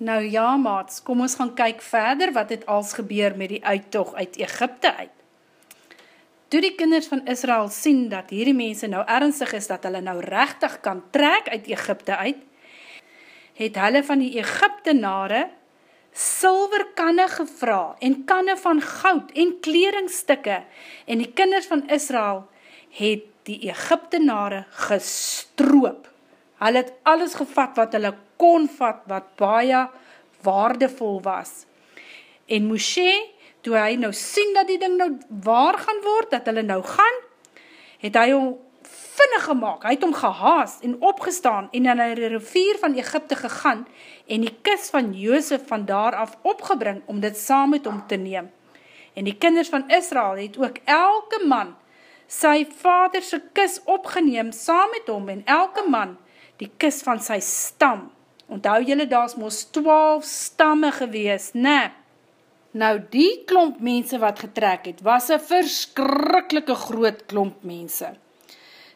Nou ja, maats, kom ons gaan kyk verder wat het als gebeur met die uittocht uit Egypte uit. Toe die kinders van Israel sien dat hierdie mense nou ernstig is, dat hulle nou rechtig kan trek uit Egypte uit, het hulle van die Egyptenare silverkanne gevra en kanne van goud en kleringstikke en die kinders van Israel het die Egyptenare gestroop. Hulle het alles gevat wat hulle kon vat, wat baie waardevol was. En Moshe, toe hy nou sien dat die ding nou waar gaan word, dat hulle nou gaan, het hy hom vinnig gemaakt, hy het hom gehaas en opgestaan en in die rivier van Egypte gegaan en die kis van Joosef van daar af opgebring om dit saam met hom te neem. En die kinders van Israel het ook elke man sy vaderse kis opgeneem saam met hom en elke man die kis van sy stam. Onthou jylle, daar is moos 12 stamme gewees, ne? Nou die klomp mense wat getrek het, was een verskrikkelike groot klomp mense.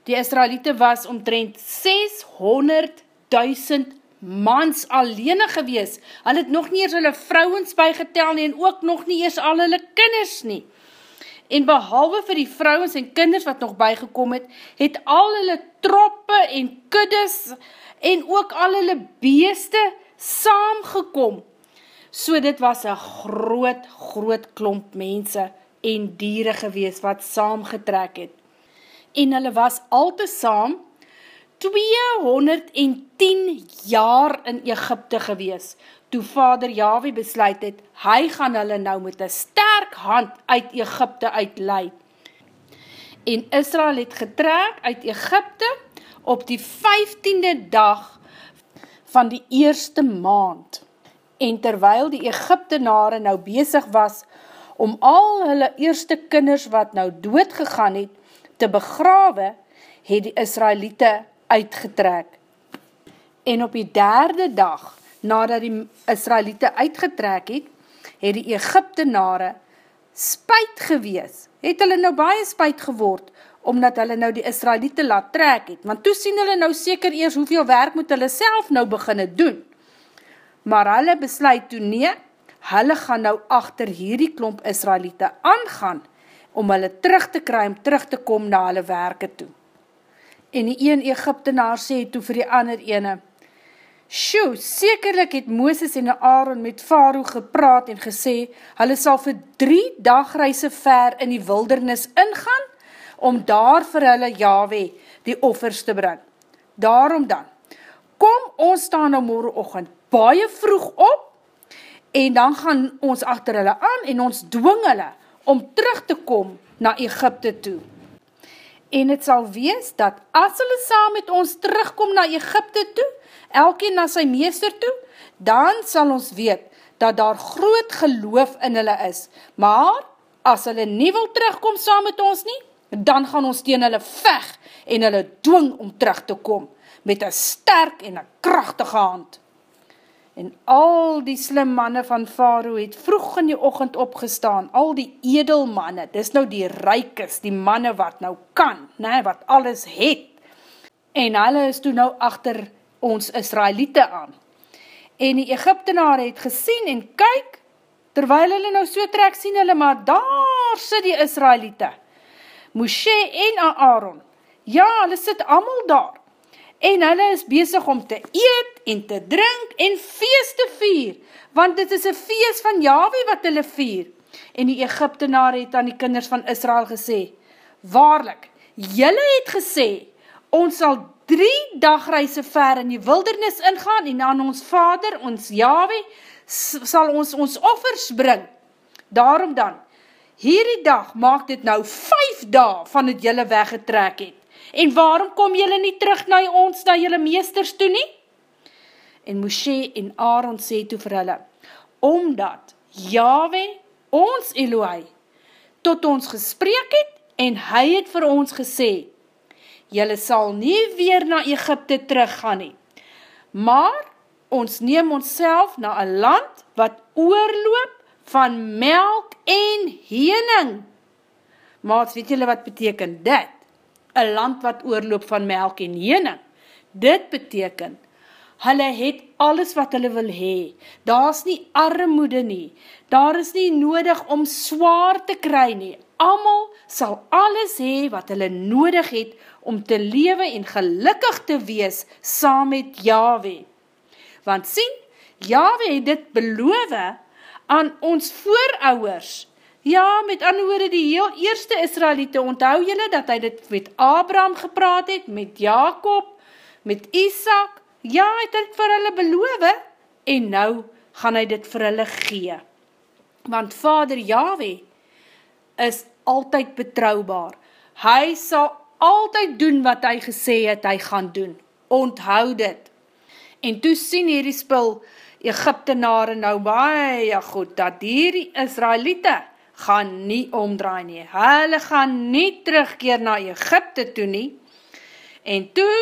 Die Israelite was omtrent 600.000 mans allene gewees. Hulle het nog nie eers hulle vrouwens bygetel nie en ook nog nie eers al hulle kinders nie. En behalwe vir die vrouwens en kinders wat nog bygekom het, het al hulle troppe en kuddes en ook al hulle beeste saamgekom. So dit was een groot, groot klomp mense en dieren gewees wat saamgetrek het en hulle was al te saam 210 jaar in Egypte gewees, toe vader Yahweh besluit het, hy gaan hulle nou met een sterk hand uit Egypte uitleid. En Israel het getrek uit Egypte op die 15de dag van die eerste maand. En terwyl die Egyptenare nou bezig was om al hulle eerste kinders wat nou dood gegaan het, te begrawe, het die Israelite uitgetrek. En op die derde dag, nadat die Israelite uitgetrek het, het die Egyptenare spuit gewees. Het hulle nou baie spuit geword, omdat hulle nou die Israelite laat trek het. Want toe sien hulle nou seker eers hoeveel werk moet hulle self nou beginne doen. Maar hulle besluit toe nie, hulle gaan nou achter hierdie klomp Israelite aangaan, om hulle terug te kry, om terug te kom na hulle werke toe. En die een Egyptenaar sê toe vir die ander ene, Sjoe, sekerlik het Mooses en Aaron met Faroe gepraat en gesê, hulle sal vir drie dagreise ver in die wildernis ingaan, om daar vir hulle Yahweh die offers te bring. Daarom dan, kom ons staan nou morgenochtend baie vroeg op, en dan gaan ons achter hulle aan en ons dwing hulle, om terug te kom na Egypte toe. En het sal wees dat as hulle saam met ons terugkom na Egypte toe, elkeen na sy meester toe, dan sal ons weet dat daar groot geloof in hulle is. Maar as hulle nie wil terugkom saam met ons nie, dan gaan ons teen hulle veg en hulle dwing om terug te kom met een sterk en een krachtige hand. En al die slim manne van Faroe het vroeg in die ochend opgestaan, al die edelmanne, dis nou die reikes, die manne wat nou kan, ne, wat alles het. En hulle is toe nou achter ons Israelite aan. En die Egyptenaar het gesien en kyk, terwyl hulle nou so trek, sien hulle, maar daar sit die Israelite. Moshe en Aaron, ja, hulle sit allemaal daar en hulle is bezig om te eet en te drink en feest te vier, want dit is een feest van Yahweh wat hulle vier. En die Egyptenaar het aan die kinders van Israel gesê, Waarlik, julle het gesê, ons sal drie dagreise ver in die wildernis ingaan en aan ons vader, ons Yahweh, sal ons ons offers bring. Daarom dan, hierdie dag maak dit nou vijf dag van het julle weggetrek het en waarom kom jylle nie terug na ons, na jylle meesters toe nie? En Moshe en Aaron sê toe vir hulle, omdat Yahweh, ons Eloi, tot ons gesprek het, en hy het vir ons gesê, jylle sal nie weer na Egypte teruggaan nie, maar ons neem ons na een land wat oorloop van melk en hening. Maats, weet jylle wat beteken dit? een land wat oorloop van melk en jening. Dit beteken, hulle het alles wat hulle wil hee, daar is nie armoede nie, daar is nie nodig om zwaar te kry nie, amal sal alles hee wat hulle nodig het om te lewe en gelukkig te wees saam met Yahweh. Want sien, Yahweh het dit beloof aan ons voorouwers. Ja, met anhoorde die heel eerste Israelite, onthou jylle dat hy dit met Abraham gepraat het, met Jacob, met Isaac, ja, het hy dit vir hulle beloof, en nou gaan hy dit vir hulle gee. Want vader Yahweh is altyd betrouwbaar. Hy sal altyd doen wat hy gesê het, hy gaan doen. Onthoud dit. En toe sien hierdie spul, Egyptenare nou baie goed, dat hierdie Israelite gaan nie omdraai nie. Hulle gaan nie terugkeer na Egypte toe nie. En toe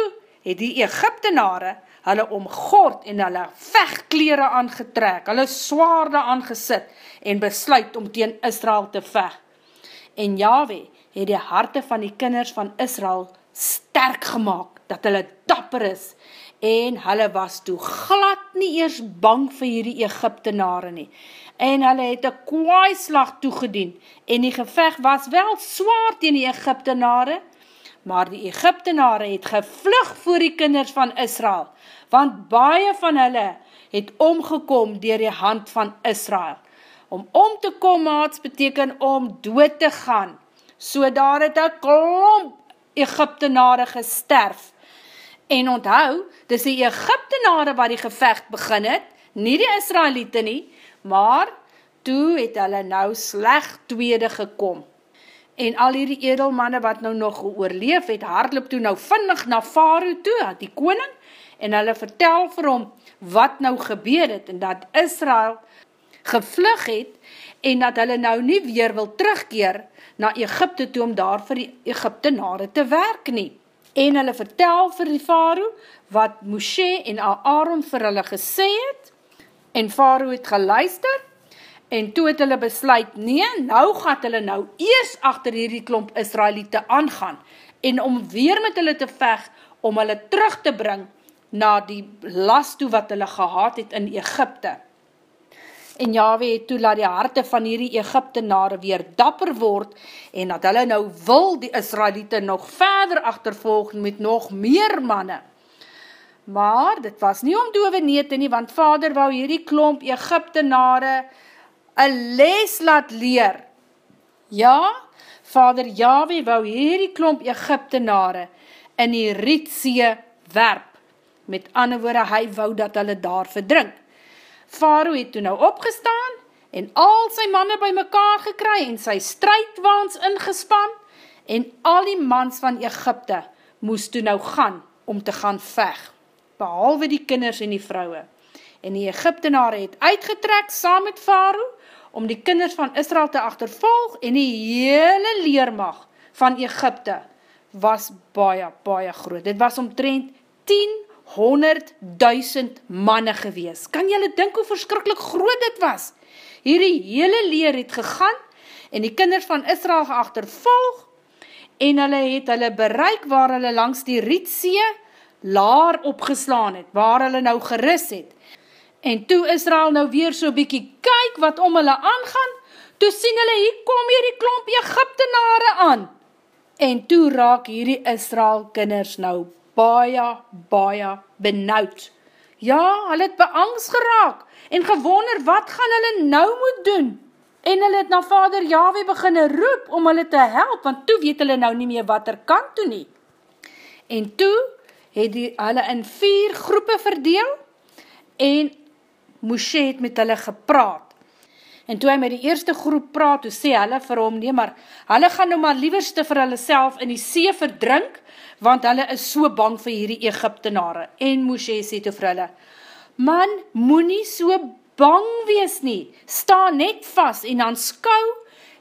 het die Egyptenare hulle omgord en hulle vechtkleren aangetrek, hulle swaarde aangesit en besluit om teen Israel te vecht. En Yahweh het die harte van die kinders van Israel sterk gemaakt, dat hulle dapper is, en hulle was toe glad nie eers bang vir hierdie Egyptenare nie, en hulle het een kwaaislag toegedien, en die gevecht was wel zwaar teen die Egyptenare, maar die Egyptenare het gevlug voor die kinders van Israel, want baie van hulle het omgekom dier die hand van Israel. Om om te kom maats beteken om dood te gaan, so daar het een klomp Egyptenare gesterf. En onthou, dis die Egyptenare wat die gevecht begin het, nie die Israelite nie, maar toe het hulle nou sleg tweede gekom. En al hierdie edelmanne wat nou nog oorleef het, hardloop toe nou vinnig na Faroe toe, die koning, en hulle vertel vir hom wat nou gebeur het, en dat Israel gevlug het en dat hulle nou nie weer wil terugkeer na Egypte toe om daar vir die Egyptenare te werk nie. En hulle vertel vir die Faroe wat Moshe en Aaron vir hulle gesê het en Faroe het geluister en toe het hulle besluit, nee, nou gaat hulle nou eers achter hierdie klomp Israelite aangaan en om weer met hulle te veg om hulle terug te bring na die last toe wat hulle gehad het in Egypte en Yahweh het toe laat die harte van hierdie Egyptenare weer dapper word en dat hulle nou wil die Israelite nog verder achtervolg met nog meer manne. Maar dit was nie om dove nete nie, want vader wou hierdie klomp Egyptenare een les laat leer. Ja, vader Yahweh wou hierdie klomp Egyptenare in die Rietzee werp. Met ander woorde, hy wou dat hulle daar verdrink. Faroe het toe nou opgestaan en al sy manne by mekaar gekry en sy strijdwaans ingespan en al die mans van Egypte moes toe nou gaan om te gaan veg, behalwe die kinders en die vrouwe. En die Egyptenare het uitgetrek saam met Faroe om die kinders van Israel te achtervolg en die hele leermag van Egypte was baie, baie groot. Dit was omtrent 10 100.000 manne gewees. Kan jylle dink hoe verskrikkelijk groot dit was? Hierdie hele leer het gegaan en die kinders van Israel geachtervolg en hulle het hulle bereik waar hulle langs die Rietzee laar opgeslaan het, waar hulle nou geris het. En toe Israel nou weer so bykie kyk wat om hulle aangaan, toe sien hulle hier kom hier die klomp Egyptenare aan. En toe raak hierdie Israel kinders nou baie, baie benauwd. Ja, hulle het beangst geraak en gewonder wat gaan hulle nou moet doen. En hulle het na vader Yahweh beginne roep om hulle te help, want toe weet hulle nou nie meer wat er kan toe nie. En toe het die, hulle in vier groepe verdeel en Moshe het met hulle gepraat. En toe hy met die eerste groep praat, toe sê hulle vir hom, nee, maar hulle gaan nou maar lieverste vir hulle self in die see verdrink, want hulle is so bang vir hierdie Egyptenare. En Moshe sê toe vir hulle, man, moet nie so bang wees nie, sta net vast en dan skou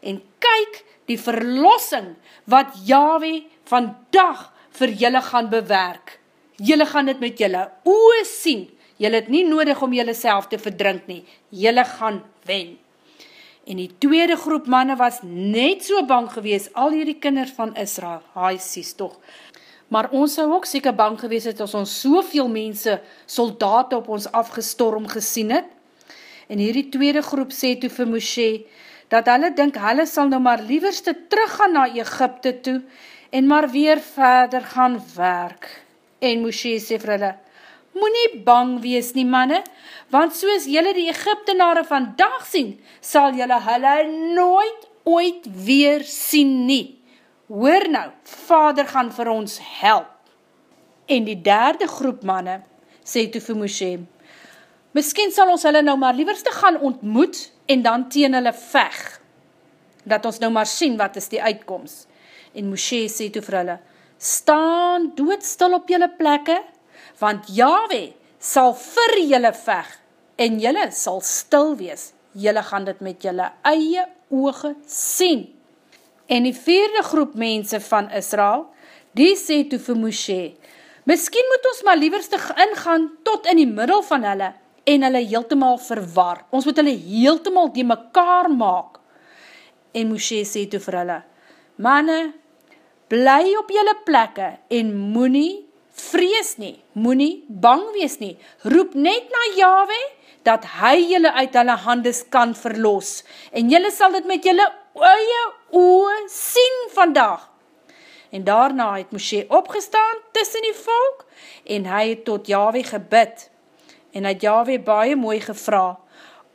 en kyk die verlossing wat Yahweh vandag vir julle gaan bewerk. Julle gaan dit met julle oe sien, julle het nie nodig om julle self te verdrink nie, julle gaan wen. En die tweede groep manne was net so bang gewees, al hierdie kinders van Israel, haai sies toch, maar ons sou ook seker bang gewees het as ons soveel mense, soldaten op ons afgestorm gesien het. En hierdie tweede groep sê toe vir Moshe, dat hulle dink hulle sal nou maar lieverste teruggaan na Egypte toe, en maar weer verder gaan werk. En Moshe sê vir hulle, Moe nie bang wees nie manne, want soos jylle die Egyptenare vandag sien, sal jylle hulle nooit ooit weer sien nie. Hoor nou, vader gaan vir ons help. En die derde groep manne, sê toe vir Moshe, Miskien sal ons hulle nou maar lieverste gaan ontmoet en dan teen hulle veg, dat ons nou maar sien wat is die uitkomst. En Moshe sê toe vir hulle, staan doodstil op jylle plekke, want Yahweh sal vir jylle veg, en jylle sal stil wees, jylle gaan dit met jylle eie oge sien. En die vierde groep mense van Israel, die sê toe vir Moshe, Miskien moet ons maar lieverstig ingaan tot in die middel van hulle, en hulle heeltemaal verwar. Ons moet hulle heeltemaal die mekaar maak. En Moshe sê toe vir hulle, Manne, bly op jylle plekke en moenie vrees nie, moenie bang wees nie, roep net na Yahweh, dat hy jylle uit hulle handes kan verlos, en jylle sal dit met jylle oeie oe sien vandag. En daarna het Moshe opgestaan tussen die volk, en hy het tot Yahweh gebid, en hy het Yahweh baie mooi gevra,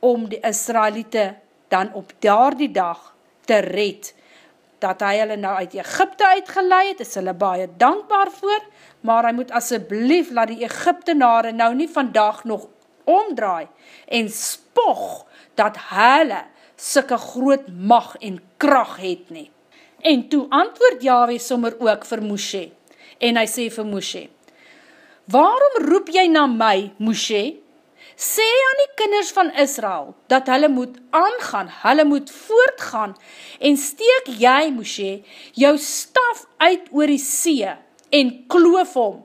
om die Israelite dan op daar die dag te red, dat hy hulle nou uit Egypte uitgeleid het, is hulle baie dankbaar voor, maar hy moet asseblief laat die Egyptenare nou nie vandag nog omdraai en spog dat hulle sikke groot mag en kracht het nie. En toe antwoord Yahweh sommer ook vir Moshe en hy sê vir Moshe, Waarom roep jy na my, Moshe? Sê aan die kinders van Israel, dat hulle moet aangaan, hulle moet voortgaan, en steek jy, Moshe, jou staf uit oor die see, en kloof hom,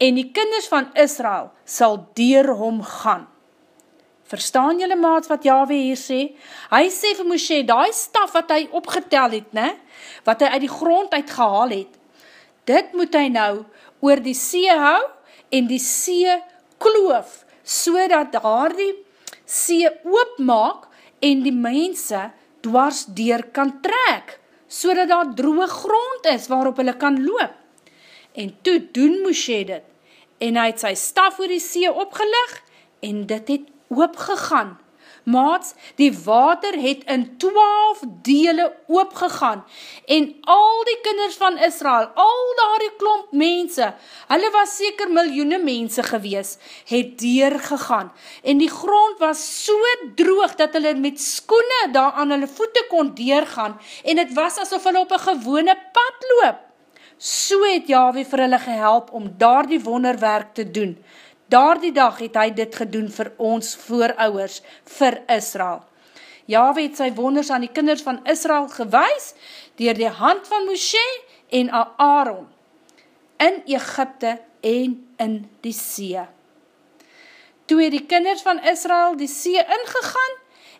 en die kinders van Israel sal dier hom gaan. Verstaan jylle maats wat Yahweh hier sê? Hy sê vir Moshe, die staf wat hy opgetel het, ne? wat hy uit die grond uitgehaal het, dit moet hy nou oor die see hou, en die see kloof, so dat daar die see oopmaak en die mense dwars deur kan trek, so dat daar droge grond is waarop hulle kan loop. En toe doen Moshe dit, en hy het sy staf oor die see opgelig, en dit het oopgegaan, Maats, die water het in twaalf dele oopgegaan en al die kinders van Israel, al daar die klomp mense, hulle was seker miljoene mense gewees, het deurgegaan en die grond was so droog dat hulle met skoene daar aan hulle voete kon deurgaan en het was asof hulle op een gewone pad loop. So het Yahweh vir hulle gehelp om daar die wonderwerk te doen. Daar die dag het hy dit gedoen vir ons voorouwers, vir Israel. Yahweh het sy wonders aan die kinders van Israel gewys, dier die hand van Moshe en Aaron, in Egypte en in die see. Toe het die kinders van Israel die see ingegaan,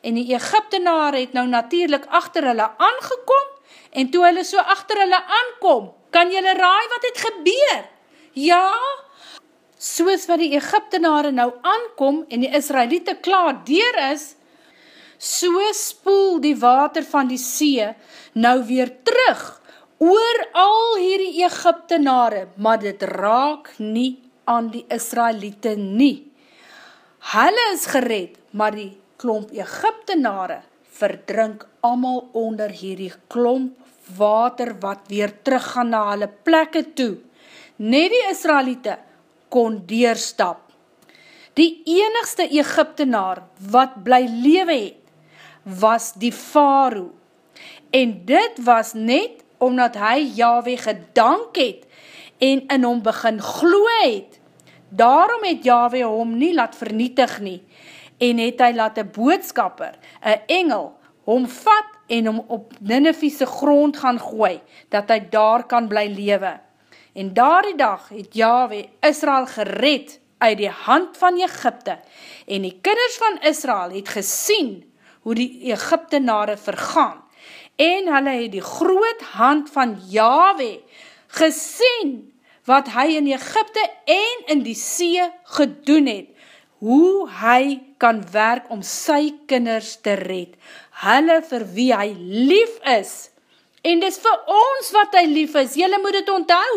en die Egyptenaar het nou natuurlijk achter hulle aangekom, en toe hulle so achter hulle aankom, kan julle raai wat het gebeur? Ja, soos wat die Egyptenare nou aankom en die Israelite klaar deur is, so spoel die water van die see nou weer terug oor al hierdie Egyptenare, maar dit raak nie aan die Israelite nie. Hulle is gered, maar die klomp Egyptenare verdrink amal onder hierdie klomp water wat weer teruggaan na hulle plekke toe. Net die Israelite kon deurstap. Die enigste Egyptenaar wat bly lewe het, was die Faroe. En dit was net omdat hy Yahweh gedank het en in hom begin gloe het. Daarom het Yahweh hom nie laat vernietig nie en het hy laat een boodskapper, een engel, hom vat en hom op Ninevise grond gaan gooi, dat hy daar kan bly lewe. En daar die dag het Yahweh Israel gered uit die hand van Egypte en die kinders van Israel het gesien hoe die Egyptenare vergaan. En hulle het die groot hand van Yahweh gesien wat hy in Egypte en in die see gedoen het, hoe hy kan werk om sy kinders te red, hulle vir wie hy lief is, en dis vir ons wat hy lief is, jylle moet het onthou,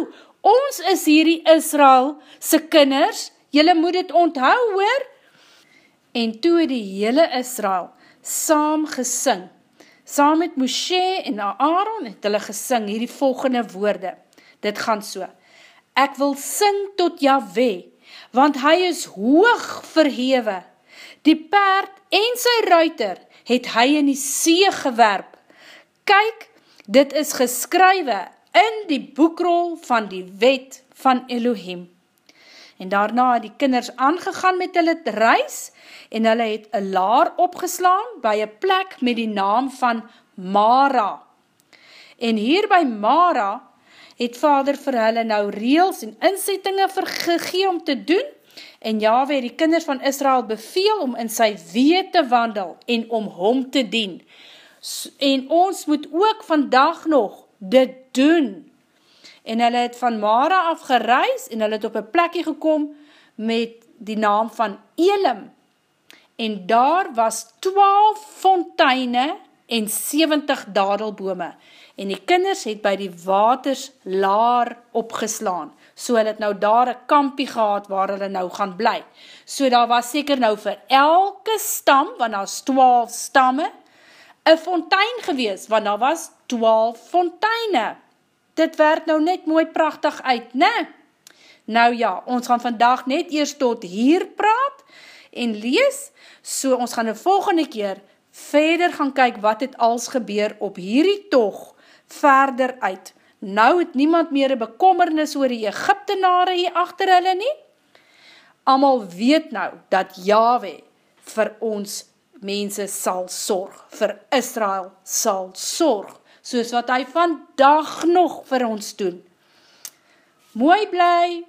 ons is hierdie Israel se kinders, jylle moet het onthou hoor, en toe die hele Israel saam gesing, saam met Moshe en Aaron het hulle gesing hierdie volgende woorde, dit gaan so, ek wil sing tot Yahweh, want hy is hoog verhewe, die paard en sy ruiter het hy in die see gewerp, kyk, dit is geskrywe in die boekrol van die wet van Elohim. En daarna het die kinders aangegaan met hulle reis, en hulle het een laar opgeslaan by een plek met die naam van Mara. En hier by Mara het vader vir hulle nou reels en inzettinge vergegee om te doen, en Yahweh het die kinders van Israel beveel om in sy wee te wandel en om hom te dien. En ons moet ook vandag nog dit doen. En hulle het van Mara af gereis en hulle het op een plekje gekom met die naam van Elim, en daar was 12 fonteine en 70 dadelbome, en die kinders het by die waters laar opgeslaan, so hulle het nou daar een kampie gehad waar hulle nou gaan bly. So daar was seker nou vir elke stam, want daar is 12 stamme, een fontein gewees, want daar was 12 fonteine. Dit werd nou net mooi prachtig uit, ne? Nou ja, ons gaan vandag net eerst tot hier praat en lees, So ons gaan die volgende keer verder gaan kyk wat het als gebeur op hierdie tog verder uit. Nou het niemand meer een bekommernis oor die Egyptenare hier achter hulle nie. Amal weet nou dat Yahweh vir ons mense sal sorg, vir Israel sal sorg, soos wat hy vandag nog vir ons doen. Mooi bly!